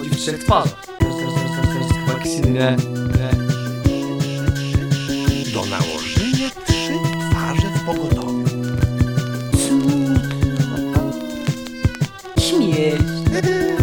trzech twarzach. Teraz, nie. Do nałożenia trzy twarze w pogotowiu. Śmieszne.